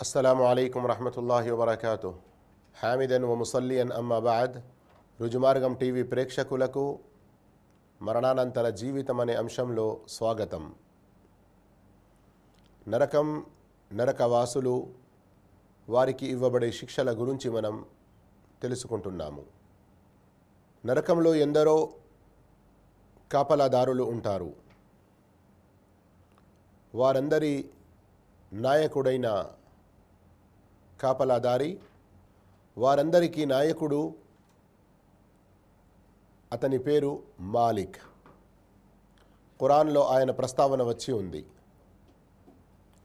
అస్సలం అయికం వరహమతుల్లాహి వబర్కాతు హామిదన్ ఓ ముసల్లియన్ అమ్మా బాద్ రుజుమార్గం టీవీ ప్రేక్షకులకు మరణానంతర జీవితం అనే అంశంలో స్వాగతం. నరకం నరకవాసులు వారికి ఇవ్వబడే శిక్షల గురించి మనం తెలుసుకుంటున్నాము. నరకంలో ఎందరో కాపలాదారులు ఉంటారు. వారందరి నాయకుడైన కాపలాదారి వారందరికీ నాయకుడు అతని పేరు మాలిక్. ఖురాన్లో ఆయన ప్రస్తావన వచ్చి ఉంది.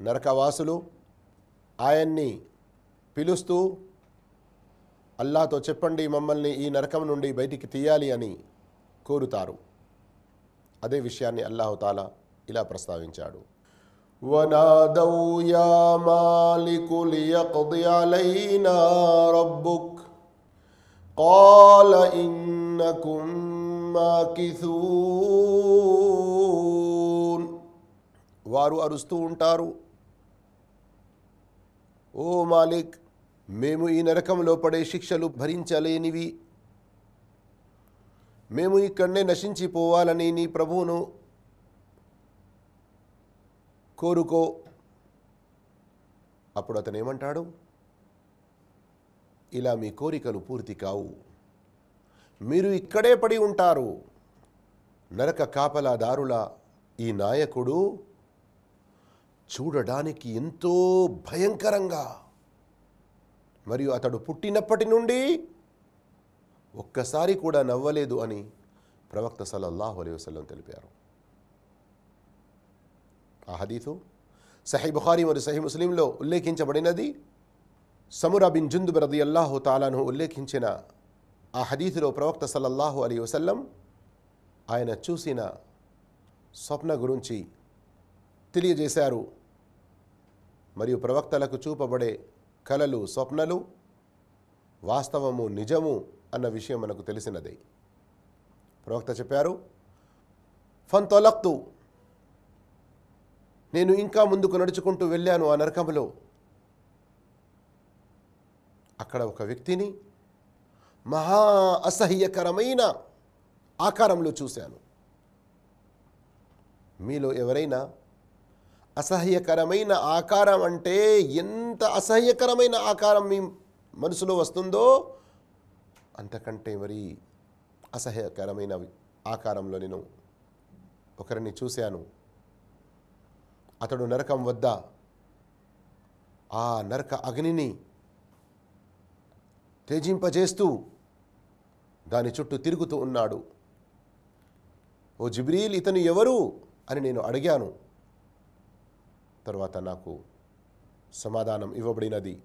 నరకవాసులు ఆయన్ని పిలుస్తూ అల్లాతో చెప్పండి మమ్మల్ని ఈ నరకం నుండి బయటికి తీయాలి అని కోరుతారు. అదే విషయాన్ని అల్లాహుతాలా ఇలా ప్రస్తావించాడు. ونادوا يا مالك ليقض علينا ربك قال إنكم ماكثون వారు అరుస్తూ ఉంటారు ఓ మాలిక్ మేము ఈ నరకంలో పడే శిక్షలు భరించలేనివి మేము ఇక్కడనే నశించిపోవాలని నీ ప్రభువును కోరుకో. అప్పుడు అతను ఏమంటాడు ఇలా మీ కోరికలు పూర్తి కావు. మీరు ఇక్కడే పడి ఉంటారు. నరక కాపలాదారుల ఈ నాయకుడు చూడడానికి ఎంతో భయంకరంగా. మరియు అతడు పుట్టినప్పటి నుండి ఒక్కసారి కూడా నవ్వలేదు అని ప్రవక్త సల్లల్లాహు అలైవసం తెలిపారు. ఆ హదీసు. సహీ బుఖారి మరియు సహీ ముస్లింలో ఉల్లేఖించబడినది సమురా బిన్ జుందుబ్ రది అల్లాహు తాలాను ఉల్లేఖించిన ఆ హదీసులో ప్రవక్త సల్లల్లాహు అలీ వసల్లం ఆయన చూసిన స్వప్న గురించి తెలియజేశారు. మరియు ప్రవక్తలకు చూపబడే కలలు స్వప్నలు వాస్తవము నిజము అన్న విషయం మనకు తెలిసినదే. ప్రవక్త చెప్పారు ఫన్ తొలక్తు నేను ఇంకా ముందుకు నడుచుకుంటూ వెళ్ళాను ఆ నరకంలో. అక్కడ ఒక వ్యక్తిని మహా అసహ్యకరమైన ఆకారంలో చూశాను. మీలో ఎవరైనా అసహ్యకరమైన ఆకారం అంటే ఎంత అసహ్యకరమైన ఆకారం మీ మనసులో వస్తుందో అంతకంటే మరి అసహ్యకరమైన ఆకారంలో నేను ఒకరిని చూశాను. అతడు నరకం వద్ద ఆ నరక అగ్నిని తేజింపజేస్తూ దాని చుట్టూ తిరుగుతూ ఉన్నాడు. ఓ జిబ్రీల్ ఇతను ఎవరు అని నేను అడిగాను. తర్వాత నాకు సమాధానం ఇవ్వబడినది.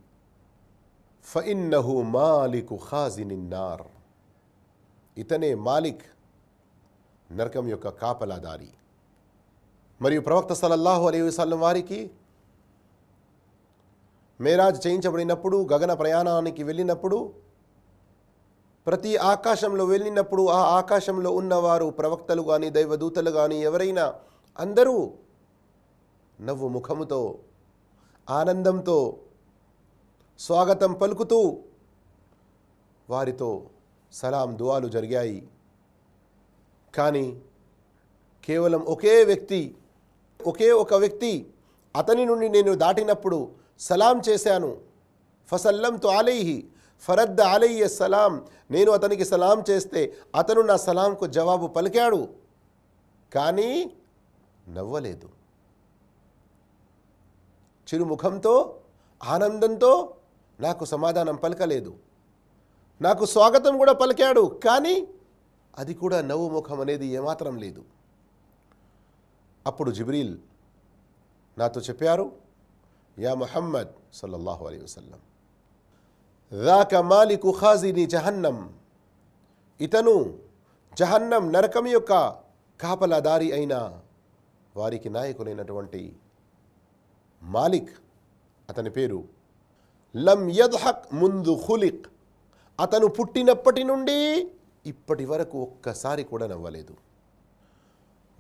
ఫయిన్నహు మాలికు ఖాజినిన్నార్ ఇతనే మాలిక్ నరకం యొక్క కాపలాదారి. మరియు ప్రవక్త సలల్లాహు అలీ వసల్లం వారికి మేరాజ్ చేయించబడినప్పుడు గగన ప్రయాణానికి వెళ్ళినప్పుడు ప్రతి ఆకాశంలో వెళ్ళినప్పుడు ఆ ఆకాశంలో ఉన్నవారు ప్రవక్తలు కానీ దైవదూతలు కానీ ఎవరైనా అందరూ నవ్వు ముఖముతో ఆనందంతో స్వాగతం పలుకుతూ వారితో సలాం దువాలు జరిగాయి. కానీ కేవలం ఒకే వ్యక్తి ఒకే ఒక వ్యక్తి అతని నుండి నేను దాటినప్పుడు సలాం చేశాను. ఫసల్లం తో అలైహి ఫరద్ద ఆలయ్య సలాం. నేను అతనికి సలాం చేస్తే అతను నా సలాంకు జవాబు పలికాడు. కానీ నవ్వలేదు. చిరుముఖంతో ఆనందంతో నాకు సమాధానం పలకలేదు. నాకు స్వాగతం కూడా పలికాడు. కానీ అది కూడా నవ్వు ముఖం అనేది ఏమాత్రం లేదు. అప్పుడు జిబ్రీల్ నాతో చెప్పారు యా మొహమ్మద్ సల్లల్లాహు అలీ వసల్లం రాక మాలికు ఖాజీని జహన్నం ఇతను జహన్నం నరకం యొక్క కాపలాదారి అయిన వారికి నాయకులైనటువంటి మాలిక్ అతని పేరు. లం యద్హక్ ముందు హులిక్ అతను పుట్టినప్పటి నుండి ఇప్పటి వరకు ఒక్కసారి కూడా నవ్వలేదు.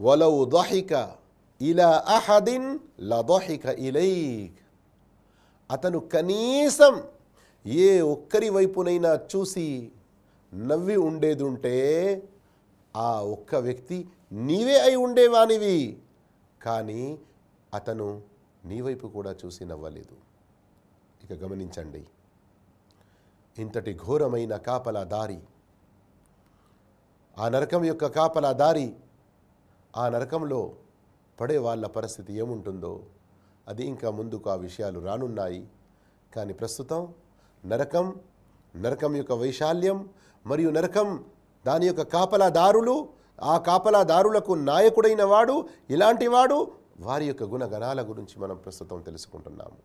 వలౌ దహిక ఇలా అహదిన్ లదహిక ఇలైక్ అతను కనీసం ఏ ఒక్కరి వైపునైనా చూసి నవ్వి ఉండేదుంటే ఆ ఒక్క వ్యక్తి నీవే అయి ఉండేవానివి. కానీ అతను నీ వైపు కూడా చూసి నవ్వలేదు. ఇక గమనించండి. ఇంతటి ఘోరమైన కాపలా దారి ఆ నరకం యొక్క కాపలా దారి ఆ నరకంలో పడే వాళ్ళ పరిస్థితి ఏముంటుందో అది ఇంకా ముందుకు ఆ విషయాలు రానున్నాయి. కానీ ప్రస్తుతం నరకం నరకం యొక్క వైశాల్యం మరియు నరకం దాని యొక్క కాపలాదారులు ఆ కాపలాదారులకు నాయకుడైన వాడు ఇలాంటి వాడు వారి యొక్క గుణగణాల గురించి మనం ప్రస్తుతం తెలుసుకుంటున్నాము.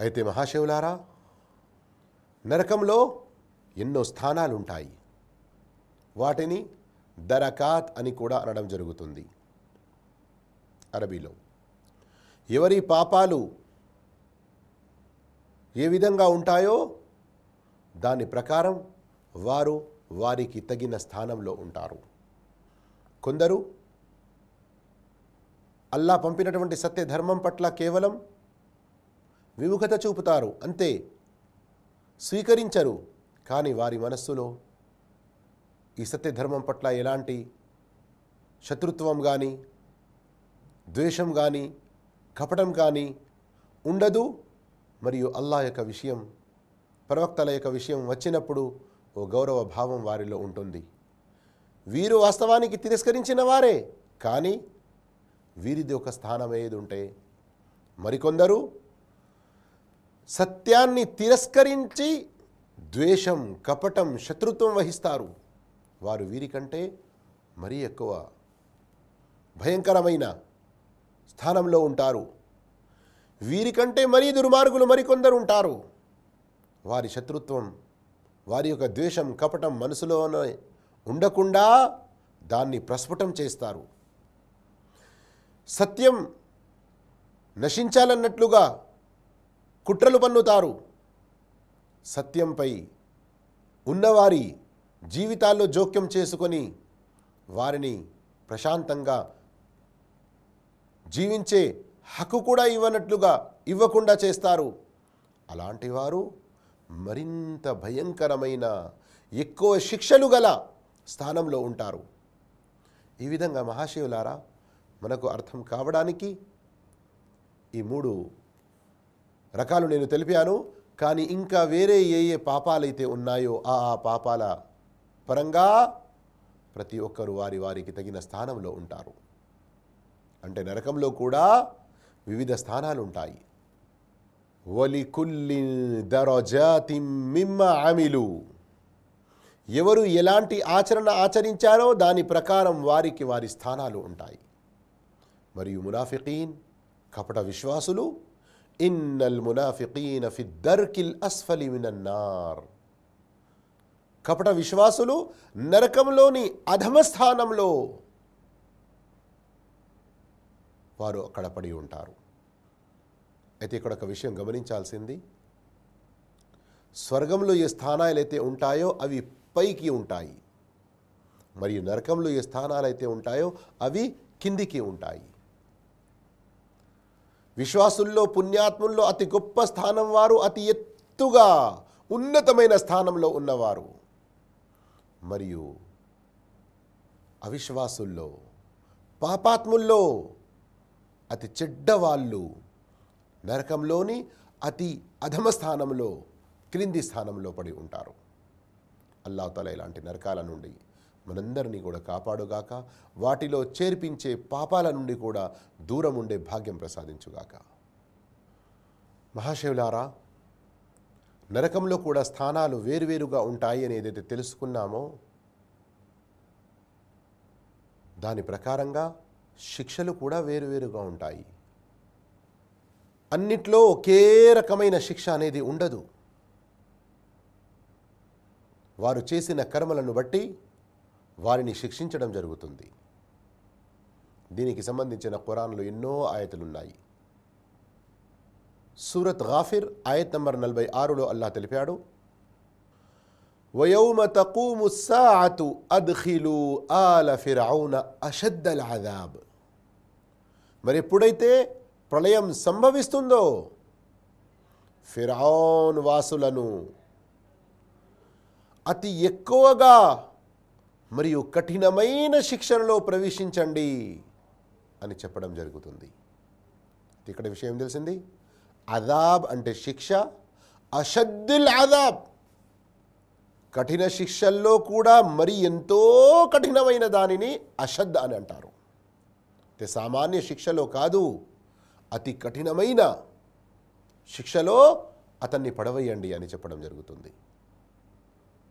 అయితే మహాశివులారా నరకంలో ఎన్నో స్థానాలుంటాయి. వాటిని దరకాత్ అని కూడా అనడం జరుగుతుంది. అరబీలో. ఎవరి పాపాలు ఏ విధంగా ఉంటాయో దాని ప్రకారం వారు వారికి తగిన స్థానంలో ఉంటారు. కొందరు అల్లా పంపినటువంటి సత్య ధర్మం పట్ల కేవలం విముఖత చూపుతారు అంతే. స్వీకరించరు కానీ వారి మనస్సులో ఈ సత్యధర్మం పట్ల ఎలాంటి శత్రుత్వం కానీ ద్వేషం కానీ కపటం కానీ ఉండదు. మరియు అల్లా యొక్క విషయం ప్రవక్తల యొక్క విషయం వచ్చినప్పుడు ఓ గౌరవ భావం వారిలో ఉంటుంది. వీరు వాస్తవానికి తిరస్కరించిన వారే కానీ వీరిది ఒక స్థానం ఏది ఉంటే మరికొందరు సత్యాన్ని తిరస్కరించి ద్వేషం కపటం శత్రుత్వం వహిస్తారు. వారు వీరికంటే మరీ ఎక్కువ భయంకరమైన స్థానంలో ఉంటారు. వీరికంటే మరీ దుర్మార్గులు మరికొందరు ఉంటారు. వారి శత్రుత్వం వారి యొక్క ద్వేషం కపటం మనసులోనే ఉండకుండా దాన్ని ప్రస్ఫుటం చేస్తారు. సత్యం నశించాలన్నట్లుగా కుట్రలు పన్నుతారు. సత్యంపై ఉన్నవారి జీవితాల్లో జోక్యం చేసుకొని వారిని ప్రశాంతంగా జీవించే హక్కు కూడా ఇవ్వనట్లుగా ఇవ్వకుండా చేస్తారు. అలాంటి వారు మరింత భయంకరమైన ఎక్కువ శిక్షలు గల స్థానంలో ఉంటారు. ఈ విధంగా మహాశివులారా మనకు అర్థం కావడానికి ఈ మూడు రకాలు నేను తెలిపాను. కానీ ఇంకా వేరే ఏ ఏ పాపాలైతే ఉన్నాయో ఆ ఆ పాపాల పరంగా ప్రతి ఒక్కరు వారి వారికి తగిన స్థానంలో ఉంటారు. అంటే నరకంలో కూడా వివిధ స్థానాలు ఉంటాయి వలికుల్లి దరజాతి మిమ్మ అమిలు. ఎవరు ఎలాంటి ఆచరణ ఆచరించారో దాని ప్రకారం వారికి వారి స్థానాలు ఉంటాయి. మరియు మునాఫికీన్ కపట విశ్వాసులు ఇన్నల్ మునాఫికీన్ ఫిద్దర్కిల్ అస్ఫలి మినన్నార్. కపట విశ్వాసులు నరకంలోని అధమ స్థానంలో వారు అక్కడ పడి ఉంటారు. అయితే ఇక్కడ ఒక విషయం గమనించాల్సింది. స్వర్గంలో ఏ స్థానాలు అయితే ఉంటాయో అవి పైకి ఉంటాయి. మరియు నరకంలో ఏ స్థానాలు అయితే ఉంటాయో అవి కిందికి ఉంటాయి. విశ్వాసుల్లో పుణ్యాత్ముల్లో అతి గొప్ప స్థానం వారు అతి ఎత్తుగా ఉన్నతమైన స్థానంలో ఉన్నవారు. మరియు అవిశ్వాసుల్లో పాపాత్ముల్లో అతి చెడ్డవాళ్ళు నరకంలోని అతి అధమ స్థానంలో క్రింది స్థానంలో పడి ఉంటారు. అల్లాతల ఇలాంటి నరకాల నుండి మనందరినీ కూడా కాపాడుగాక వాటిలో చేర్పించే పాపాల నుండి కూడా దూరం ఉండే భాగ్యం ప్రసాదించుగాక. మహాశివులారా నరకంలో కూడా స్థానాలు వేరువేరుగా ఉంటాయి అని ఏదైతే తెలుసుకున్నామో దాని ప్రకారంగా శిక్షలు కూడా వేరువేరుగా ఉంటాయి. అన్నిట్లో ఒకే రకమైన శిక్ష అనేది ఉండదు. వారు చేసిన కర్మలను బట్టి వారిని శిక్షించడం జరుగుతుంది. దీనికి సంబంధించిన ఖురాన్లో ఎన్నో ఆయతలున్నాయి. సూరత్ గాఫిర్ ఆయత్ నంబర్ నలభై ఆరులో అల్లా తెలిపాడు వయౌమ తకూము సాఅతు అద్ఖిలు ఆల ఫిరౌన అషద్దల్ అదాబ్ మరి ఎప్పుడైతే ప్రళయం సంభవిస్తుందో ఫిరౌన్ వాసులను అతి ఎక్కువగా మరియు కఠినమైన శిక్షణలో ప్రవేశించండి అని చెప్పడం జరుగుతుంది. ఇక్కడ విషయం తెలిసింది? అదాబ్ అంటే శిక్ష అషద్దిల్ అదాబ్. కఠిన శిక్షల్లో కూడా మరి ఎంతో కఠినమైన దానిని అషద్ అని అంటారు. అంటే సామాన్య శిక్షలో కాదు అతి కఠినమైన శిక్షలో అతన్ని పడవేయండి అని చెప్పడం జరుగుతుంది.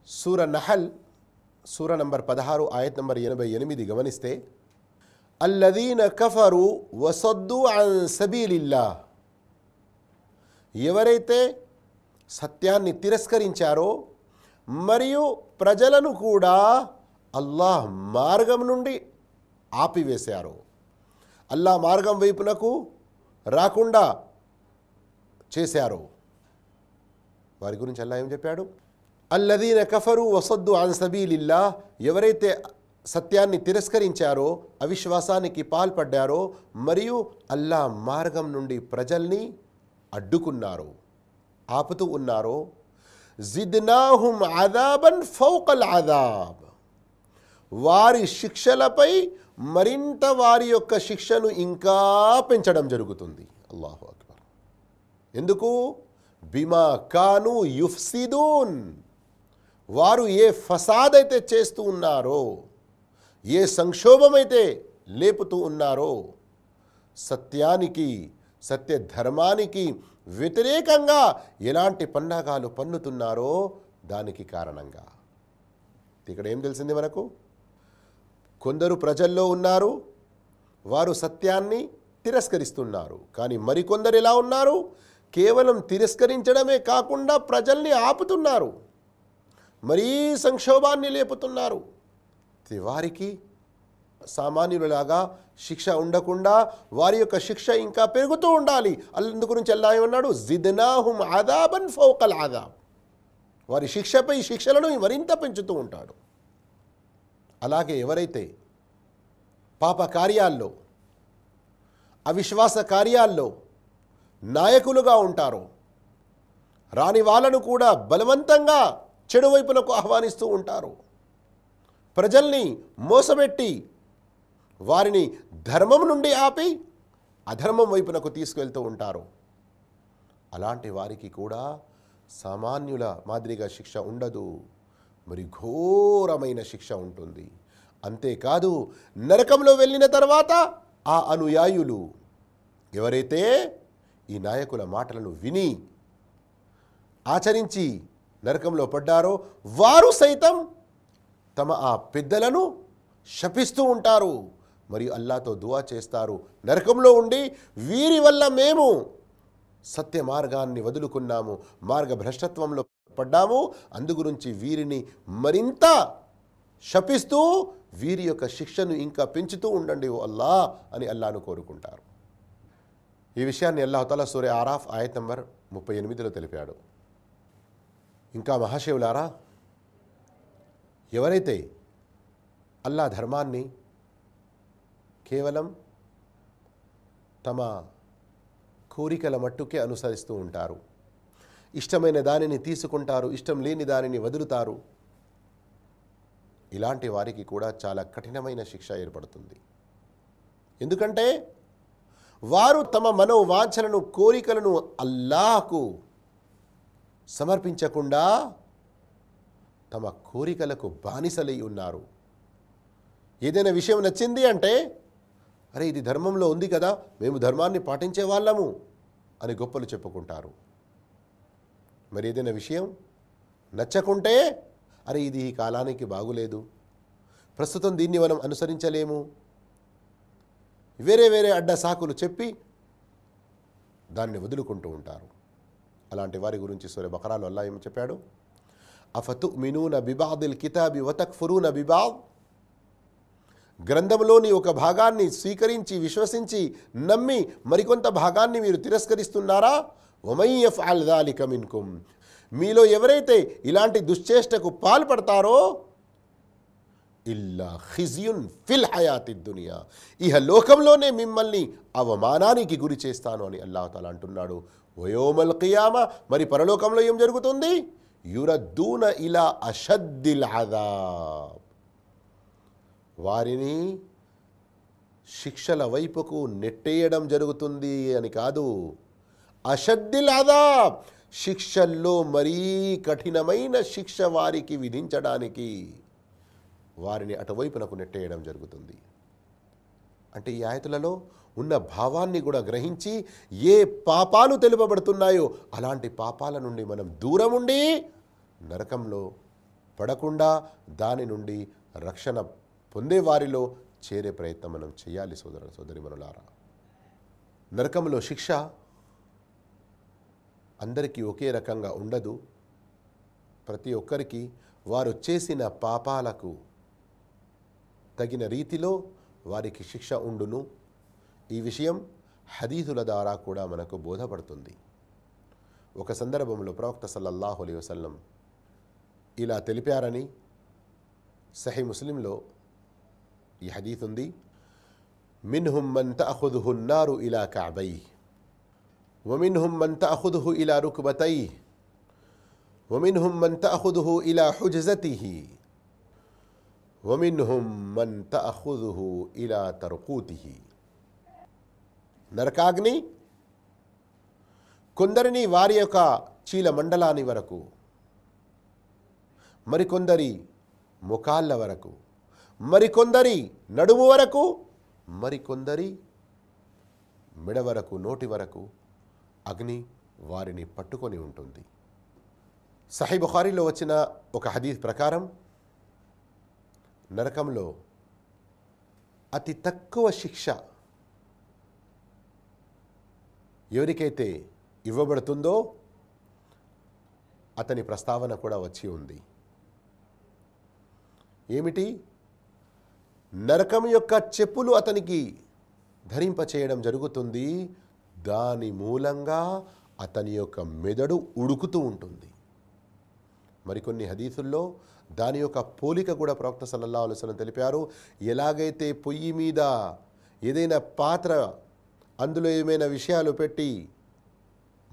సూర నహల్ సూర నంబర్ పదహారు ఆయత్ నంబర్ ఎనభై ఎనిమిది గమనిస్తే అల్లదీన కఫరు వసద్దు అన్ సబీలిల్లా. ఎవరైతే సత్యాన్ని తిరస్కరించారో మరియు ప్రజలను కూడా అల్లాహ్ మార్గం నుండి ఆపివేశారు. అల్లా మార్గం వైపునకు రాకుండా చేశారు. వారి గురించి అల్లా ఏం చెప్పాడు? అల్లదీన కఫరు వసద్దు అన్ సబీలిల్లా ఎవరైతే సత్యాన్ని తిరస్కరించారో అవిశ్వాసానికి పాల్పడ్డారో మరియు అల్లా మార్గం నుండి ప్రజల్ని అడ్డుకున్నారో ఆపుతూ ఉన్నారో జిద్నాహుం అదాబన్ ఫౌకల్ ఆదాబ్ వారి శిక్షలపై మరింత వారి యొక్క శిక్షను ఇంకా పెంచడం జరుగుతుంది. అల్లాహు అక్బర్. ఎందుకు? బిమా కాను యుఫ్సిదూన్. వారు ఏ ఫసాద్ అయితే చేస్తూ ఉన్నారో ఏ సంక్షోభమైతే లేపుతూ ఉన్నారో సత్యానికి సత్య ధర్మానికి వ్యతిరేకంగా ఎలాంటి పన్నాగాలు పన్నుతున్నారో దానికి కారణంగా. ఇక్కడ ఏం తెలిసింది మనకు? కొందరు ప్రజల్లో ఉన్నారు వారు సత్యాన్ని తిరస్కరిస్తున్నారు కానీ మరికొందరు ఎలా ఉన్నారు? కేవలం తిరస్కరించడమే కాకుండా ప్రజల్ని ఆపుతున్నారు మరీ సంక్షోభాన్ని లేపుతున్నారు. వారికి సామాన్యులలాగా శిక్ష ఉండకుండా వారి యొక్క శిక్ష ఇంకా పెరుగుతూ ఉండాలి. అందు గురించి అల్లా ఏమన్నాడు? జిద్నాహుం ఆదాబన్ ఫౌకల్ ఆదాబ్ వారి శిక్షపై శిక్షలను మరింత పెంచుతూ ఉంటాడు. అలాగే ఎవరైతే పాప కార్యాల్లో అవిశ్వాస కార్యాల్లో నాయకులుగా ఉంటారో రాని వాళ్ళను కూడా బలవంతంగా చెడు వైపునకు ఆహ్వానిస్తూ ఉంటారు. ప్రజల్ని మోసబెట్టి వారిని ధర్మం నుండి ఆపి అధర్మం వైపునకు తీసుకెళ్తూ ఉంటారు. అలాంటి వారికి కూడా సామాన్యుల మాదిరిగా శిక్ష ఉండదు. మరి ఘోరమైన శిక్ష ఉంటుంది. అంతేకాదు నరకంలో వెళ్ళిన తర్వాత ఆ అనుయాయులు ఎవరైతే ఈ నాయకుల మాటలను విని ఆచరించి నరకంలో పడ్డారో వారు సైతం తమ ఆ పెద్దలను శపిస్తూ ఉంటారు. మరియు అల్లాతో దువా చేస్తారు. నరకంలో ఉండి వీరి వల్ల మేము సత్య మార్గాన్ని వదులుకున్నాము మార్గ భ్రష్టత్వంలో పడ్డాము అందుగురించి వీరిని మరింత శపిస్తూ వీరి యొక్క శిక్షను ఇంకా పెంచుతూ ఉండండి ఓ అల్లా అని అల్లాను కోరుకుంటారు. ఈ విషయాన్ని అల్లాహతల సూర్య ఆరాఫ్ ఆయత్ నంబర్ ముప్పై ఎనిమిదిలో తెలిపాడు. ఇంకా మహాశివులారా ఎవరైతే అల్లా ధర్మాన్ని కేవలం తమ కోరికల మట్టుకే అనుసరిస్తూ ఉంటారు. ఇష్టమైన దానిని తీసుకుంటారు ఇష్టం లేని దానిని వదులుతారు. ఇలాంటి వారికి కూడా చాలా కఠినమైన శిక్ష ఏర్పడుతుంది. ఎందుకంటే వారు తమ మనోవాంఛలను కోరికలను అల్లాహకు సమర్పించకుండా తమ కోరికలకు బానిసలై ఉన్నారు. ఏదైనా విషయం నచ్చింది అంటే అరే ఇది ధర్మంలో ఉంది కదా మేము ధర్మాన్ని పాటించే వాళ్ళము అని గొప్పలు చెప్పుకుంటారు. మరి ఏదైనా విషయం నచ్చకుంటే అరే ఇది ఈ కాలానికి బాగులేదు ప్రస్తుతం దీన్ని మనం అనుసరించలేము వేరే వేరే అడ్డ సాకులు చెప్పి దాన్ని వదులుకుంటూ ఉంటారు. అలాంటి వారి గురించి సూర్య బకరాలు అల్లా ఏమి చెప్పాడు? అఫతు మినూన బిబాదిల్ కితాబి వతక్ ఫురూన బిబాద్ గ్రంథంలోని ఒక భాగాన్ని స్వీకరించి విశ్వసించి నమ్మి మరికొంత భాగాన్ని మీరు తిరస్కరిస్తున్నారా? ఒమయ్యఫ్ అల్ దాలిక మిన్కుం మీలో ఎవరైతే ఇలాంటి దుశ్చేష్టకు పాల్పడతారో? ఇల్లా ఖిజియున్ ఫిల్ హయాతి దునియా. ఇహ లోకంలోనే మిమ్మల్ని అవమానానికి గురి చేస్తాను అని అల్లాహతలా అంటున్నాడు. వయోమల్ కియామా మరి పరలోకంలో ఏం జరుగుతుంది? యురద్దూన ఇలా అషద్దిల్ అదాబ్ వారిని శిక్షల వైపుకు నెట్టేయడం జరుగుతుంది అని కాదు. అషద్దిల్ శిక్షల్లో మరీ కఠినమైన శిక్ష వారికి విధించడానికి వారిని అటువైపునకు నెట్టేయడం జరుగుతుంది. అంటే ఈ ఆయతులలో ఉన్న భావాన్ని కూడా గ్రహించి ఏ పాపాలు తెలుపబడుతున్నాయో అలాంటి పాపాల నుండి మనం దూరం ఉండి నరకంలో పడకుండా దాని నుండి రక్షణ పొందే వారిలో చేరే ప్రయత్నం మనం చేయాలి సోదర సోదరి మనులారా. నరకంలో శిక్ష అందరికీ ఒకే రకంగా ఉండదు. ప్రతి ఒక్కరికి వారు చేసిన పాపాలకు తగిన రీతిలో వారికి శిక్ష ఉండును. ఈ విషయం హదీదుల ద్వారా కూడా మనకు బోధపడుతుంది. ఒక సందర్భంలో ప్రవక్త సల్లల్లాహు అలైహి వసల్లం ఇలా తెలిపారని సహీ ముస్లింలో ఈ హదీత్ ఉంది మిన్హుం మన్ తఅఖుదుహు النار ఇలా కఅబైహి ومنهم من تأخذه إلى ركبتيه ومنهم من تأخذه إلى حجزته ومنهم من تأخذه إلى ترقوته నరకాగ్ని కొందరిని వారి యొక్క చీల మండలాని వరకు మరికొందరి ముఖాళ్ళ వరకు మరికొందరి నడుము వరకు మరికొందరి మెడ వరకు నోటి వరకు అగ్ని వారిని పట్టుకొని ఉంటుంది. సహీ బుఖారీలో వచ్చిన ఒక హదీస్ ప్రకారం నరకంలో అతి తక్కువ శిక్ష ఎవరికైతే ఇవ్వబడుతుందో అతని ప్రస్తావన కూడా వచ్చి ఉంది. ఏమిటి? నరకం యొక్క చెప్పులు అతనికి ధరింప చేయడం జరుగుతుంది. దాని మూలంగా అతని యొక్క మెదడు ఉడుకుతూ ఉంటుంది. మరికొన్ని హదీసుల్లో దాని యొక్క పోలిక కూడా ప్రవక్త సల్లల్లా అలుసలం తెలిపారు. ఎలాగైతే పొయ్యి మీద ఏదైనా పాత్ర అందులో ఏమైనా విషయాలు పెట్టి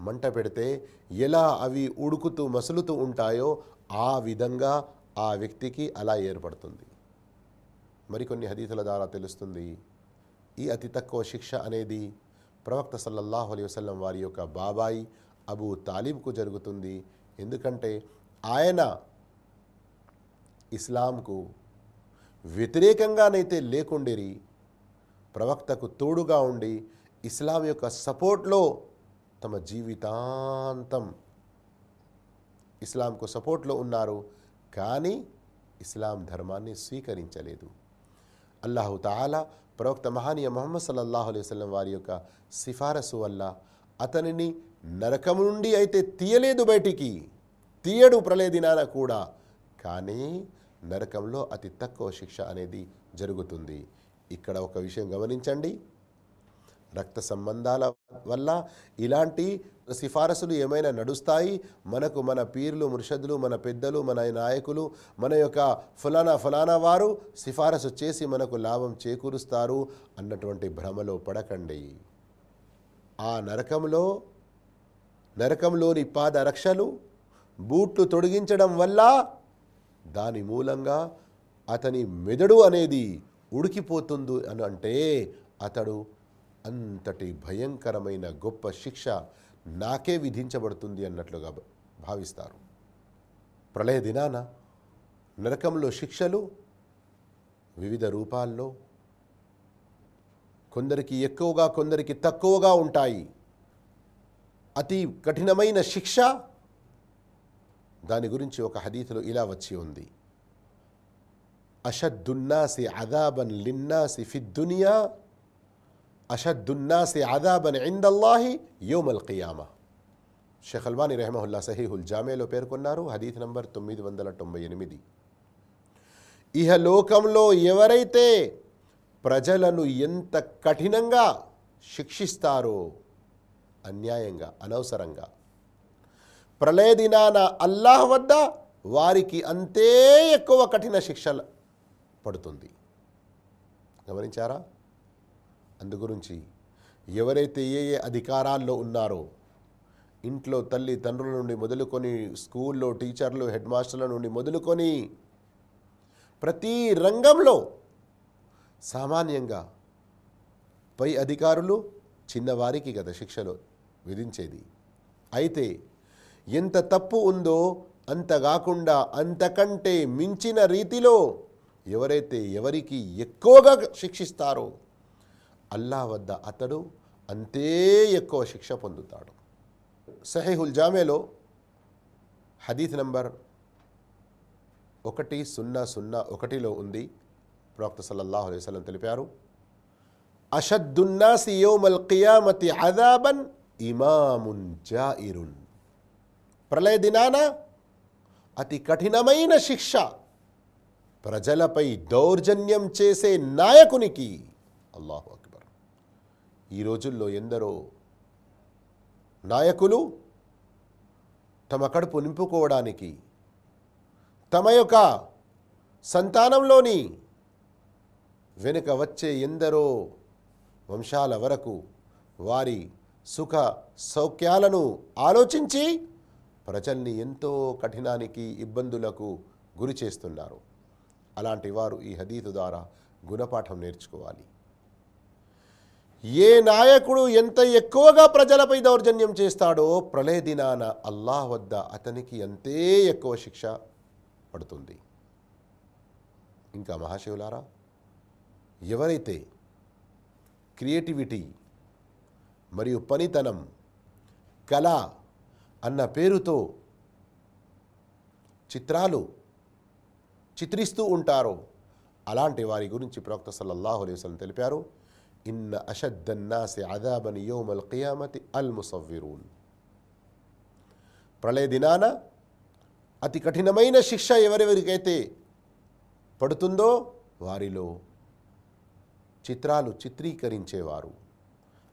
మంట పెడితే ఎలా అవి ఉడుకుతూ మసులుతూ ఉంటాయో ఆ విధంగా ఆ వ్యక్తికి అలా ఏర్పడుతుంది. మరికొన్ని హదీతుల ద్వారా తెలుస్తుంది. ఈ అతి తక్కువ శిక్ష అనేది ప్రవక్త సల్లల్లాహు అలైహి వసల్లం వారి యొక్క బాబాయి అబూ తాలిబ్కు జరుగుతుంది. ఎందుకంటే ఆయన ఇస్లాంకు వ్యతిరేకంగానైతే లేకుండిరి ప్రవక్తకు తోడుగా ఉండి ఇస్లాం యొక్క సపోర్ట్లో తమ జీవితాంతం ఇస్లాంకు సపోర్ట్లో ఉన్నారు. కానీ ఇస్లాం ధర్మాన్ని స్వీకరించలేదు. అల్లాహు తాలా ప్రవక్త మహానీయ మొహమ్మద్ సల్లల్లాహు అలైహి వసల్లం వారి యొక్క సిఫారసు వల్ల అతనిని నరకము నుండి అయితే తీయలేదు బయటికి తీయడు ప్రళయ దినాన కూడా. కానీ నరకంలో అతి తక్కువ శిక్ష అనేది జరుగుతుంది. ఇక్కడ ఒక విషయం గమనించండి. రక్త సంబంధాల వల్ల ఇలాంటి సిఫారసులు ఏమైనా నడుస్తాయి? మనకు మన పీర్లు ముర్షదులు మన పెద్దలు మన నాయకులు మన యొక్క ఫలానా ఫలానా వారు సిఫారసు చేసి మనకు లాభం చేకూరుస్తారు అన్నటువంటి భ్రమలో పడకండి. ఆ నరకంలో నరకంలోని పాద రక్షలు బూట్లు తొడిగించడం వల్ల దాని మూలంగా అతని మెదడు అనేది ఉడికిపోతుంది అని అంటే అతడు అంతటి భయంకరమైన గొప్ప శిక్ష నాకే విధించబడుతుంది అన్నట్లుగా భావిస్తారు. ప్రళయ దినాన నరకంలో శిక్షలు వివిధ రూపాల్లో కొందరికి ఎక్కువగా కొందరికి తక్కువగా ఉంటాయి. అతి కఠినమైన శిక్ష. దాని గురించి ఒక హదీతులో ఇలా వచ్చి ఉంది. అషద్దున్నాసి అదాబన్ లిన్నాసి ఫిద్దునియా అషద్దున్నాసి అదాబన్ ఇందల్లాహి యోమల్ కియామా షేఖ్ అల్వాని రెహమహుల్లా సహీహుల్ జామేలో పేర్కొన్నారు హదీత్ నంబర్ తొమ్మిది వందల తొంభై ఎనిమిది ఇహ లోకంలో ఎవరైతే ప్రజలను ఎంత కఠినంగా శిక్షిస్తారో అన్యాయంగా అనవసరంగా ప్రళయ దినాన అల్లాహ్ వద్ద వారికి అంతే ఎక్కువ కఠిన శిక్ష పడుతుంది గమనించారా అందుగురించి ఎవరైతే ఏ ఏ అధికారాల్లో ఉన్నారో ఇంట్లో తల్లి తండ్రుల నుండి మొదలుకొని స్కూల్లో టీచర్లు హెడ్ మాస్టర్ల నుండి మొదలుకొని ప్రతి రంగంలో సామాన్యంగా పై అధికారులు చిన్నవారికి గత శిక్షలు విధించేది. అయితే ఎంత తప్పు ఉందో అంత కాకుండా అంతకంటే మించిన రీతిలో ఎవరైతే ఎవరికి ఎక్కువగా శిక్షిస్తారో అల్లా వద్ద అతడు అంతే ఎక్కువ శిక్ష పొందుతాడు. సహీహుల్ జామేలో హదీత్ నంబర్ ఒకటి సున్నా సున్నా ఒకటిలో ఉంది. ప్రవక్త సల్లల్లాహు అలైహి వసల్లం తెలిపారు అషద్దున్నాసి యోమల్ కియామతి అదాబన్ ఇమామున్ జాయిరున్. ప్రళయ దినాన అతి కఠినమైన శిక్ష ప్రజలపై దౌర్జన్యం చేసే నాయకునికి. అల్లాహు అక్బర్. ఈ రోజుల్లో ఎందరో నాయకులు తమ కడుపు నింపుకోవడానికి తమ యొక్క సంతానంలోని వెనుక వచ్చే ఎందరో వంశాల వరకు వారి సుఖ సౌఖ్యాలను ఆలోచించి ప్రజల్ని ఎంతో కఠినానికి ఇబ్బందులకు గురి చేస్తున్నారు. అలాంటి వారు ఈ హదీతు ద్వారా గుణపాఠం నేర్చుకోవాలి. ఏ నాయకుడు ఎంత ఎక్కువగా ప్రజలపై దౌర్జన్యం చేస్తాడో ప్రళయ దినాన అల్లాహ్ వద్ద అతనికి అంతే ఎక్కువ శిక్ష పడుతుంది. ఇంకా మహాశివులారా ఎవరైతే క్రియేటివిటీ మరియు పనితనం కళ అన్న పేరుతో చిత్రాలు చిత్రిస్తూ ఉంటారో అలాంటి వారి గురించి ప్రవక్త సల్లల్లాహు అలైవలం తెలిపారు. ఇన్న అషద్దన్నాసి అదాబని యోమల్ కియామతి అల్ ముసవ్విరూన్ ప్రళయ దినాన అతి కఠినమైన శిక్ష ఎవరెవరికైతే పడుతుందో వారిలో చిత్రాలు చిత్రీకరించేవారు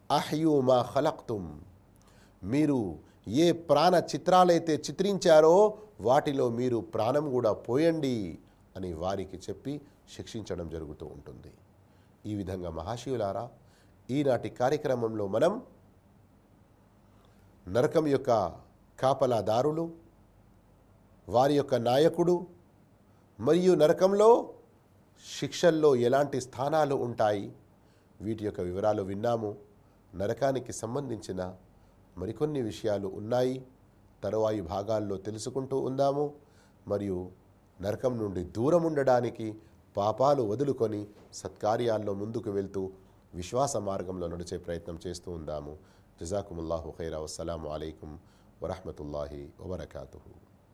అహ్యూ మా ఖలక్తుం మీరు ఏ ప్రాణ చిత్రాలైతే చిత్రించారో వాటిలో మీరు ప్రాణం కూడా పోయండి అని వారికి చెప్పి శిక్షించడం జరుగుతూ ఉంటుంది ఈ విధంగా మహాశివులారా ఈనాటి కార్యక్రమంలో మనం నరకం యొక్క కాపలాదారులు వారి యొక్క నాయకుడు మరియు నరకంలో శిక్షల్లో ఎలాంటి స్థానాలు ఉంటాయి వీటి యొక్క వివరాలు విన్నాము. నరకానికి సంబంధించిన మరికొన్ని విషయాలు ఉన్నాయి. తరువాయి భాగాల్లో తెలుసుకుంటూ ఉందాము. మరియు నరకం నుండి దూరం ఉండడానికి పాపాలు వదులుకొని సత్కార్యాల్లో ముందుకు వెళ్తూ విశ్వాస మార్గంలో నడిచే ప్రయత్నం చేస్తూ ఉందాము. జజాకుముల్లాహు ఖైరా. వస్సలాము అలైకుం వరహమతుల్లాహి వబర్కాతుహు.